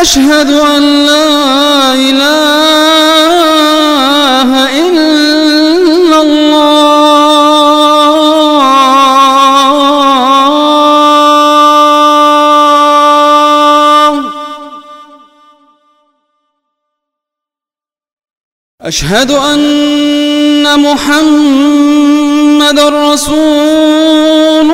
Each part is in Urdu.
أشهد أن لا إله إلا الله. أشهد أن محمد رسول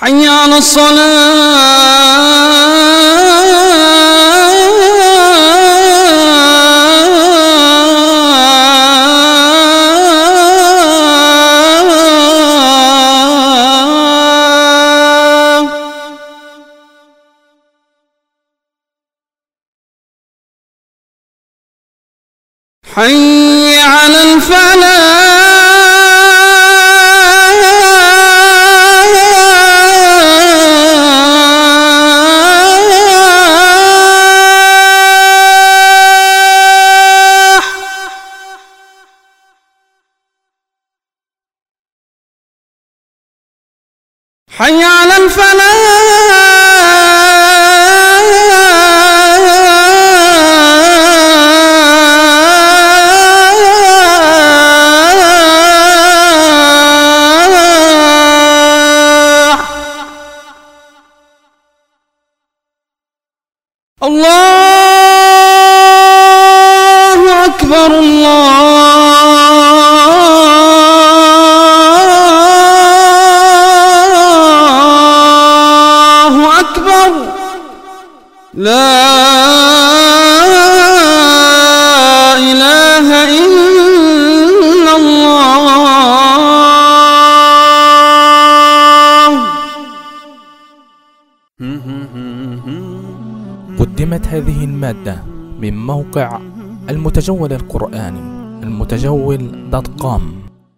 حي على الصلاة. حي على الفلاح. حي على الفلاح. الله كانت هذه المادة من موقع المتجول القرآني المتجول دوت كوم.